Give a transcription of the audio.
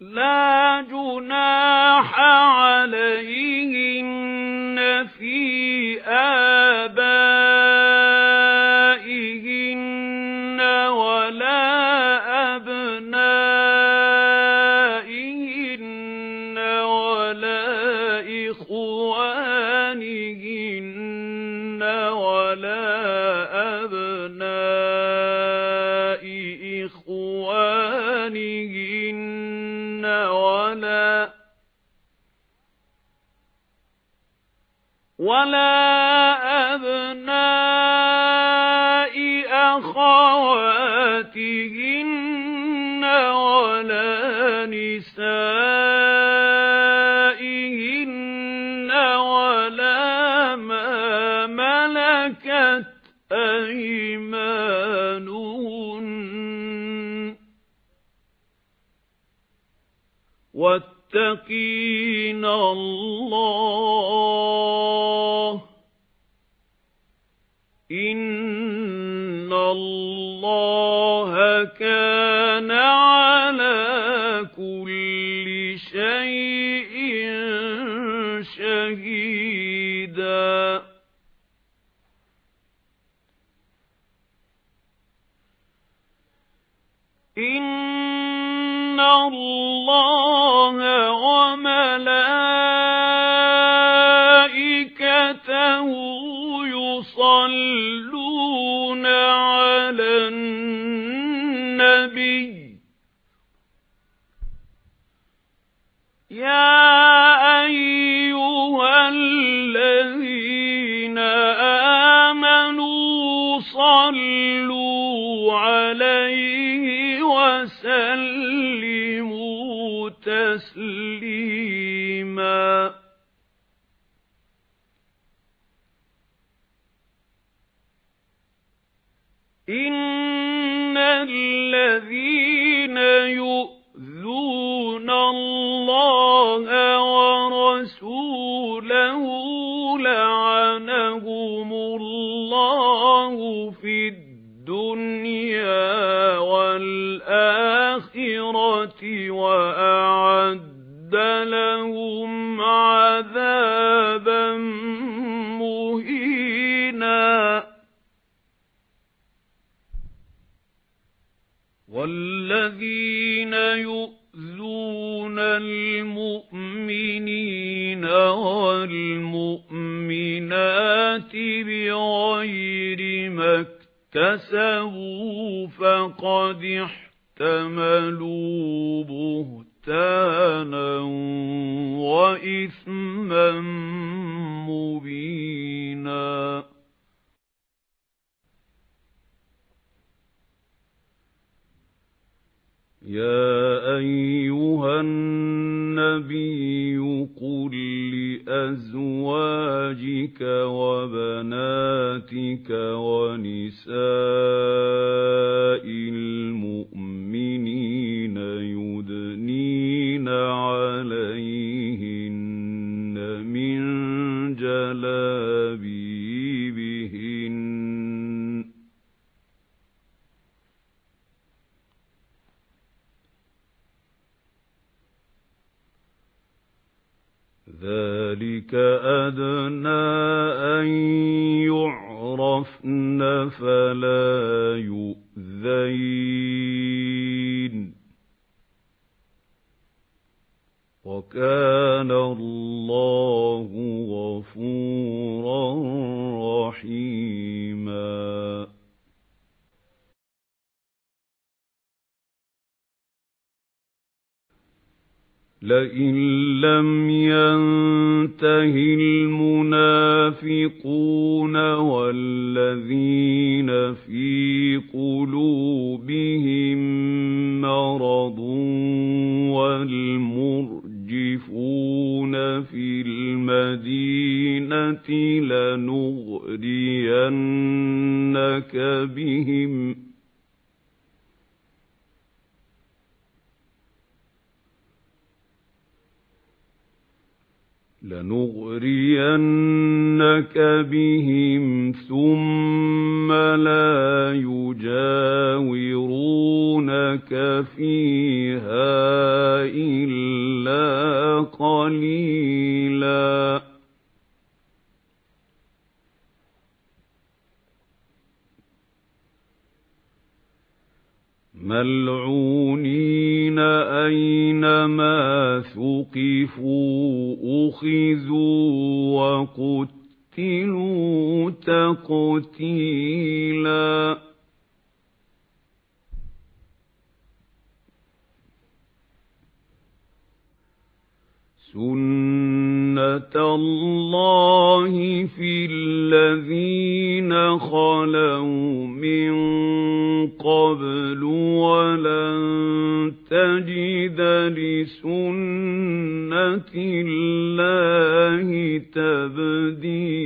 لا جناح عليهن في آبائهن ولا أبناء أخواتهن ولا نسائهن ولا ما ملكت أيمانهن واتقين الله إِنَّ اللَّهَ كَانَ عَلَى كُلِّ شَيْءٍ شَهِيدًا إِنَّ يَا أَيُّهَا الَّذِينَ آمَنُوا صَلُّوا عَلَيْهِ وَسَلِّمُوا تَسْلِيمًا. إِنَّ الَّذِينَ وَرَسُولَهُ لَعَنَهُمُ اللَّهُ فِي الدُّنْيَا وَالْآخِرَةِ وَأَعَدَّ لَهُمْ عَذَابًا مُهِينًا وَالَّذِينَ يُؤْذُونَ الْمُؤْمِنِينَ وَالْمُؤْمِنَاتِ بِغَيْرِ مَا اكْتَسَبُوا فَقَدِ احْتَمَلُوا بُهْتَانًا وَإِثْمًا مُبِينًا. يَا أَيُّهَا النَّبِيُّ قُل لِّأَزْوَاجِكَ وَبَنَاتِكَ ذَلِكَ أَدْنَىٰ أَن يُعْرَفْنَ فَلَا يُؤْذَيْنَ ۗ. وَكَانَ اللَّهُ غَفُورًا رَّحِيمًا. لَئِن لَّمْ يَنتَهِ الْمُنَافِقُونَ وَالَّذِينَ فِي قُلُوبِهِم مَّرَضٌ وَالْمُرْجِفُونَ فِي الْمَدِينَةِ لَنُغْرِيَنَّكَ بِهِمْ ۖ لنغرينك بهم ثم لا يجاورونك فيها إلا قليلا. ملعونين أين ثُقِفُوا أُخِذُوا وَقُتِّلُوا تَقْتِيلًا. سُنَّةَ اللَّهِ فِي الَّذِينَ خَلَوْا مِن قَبْلُ تَجِدَ لِسُنَّةِ اللَّهِ تَبْدِيلًا.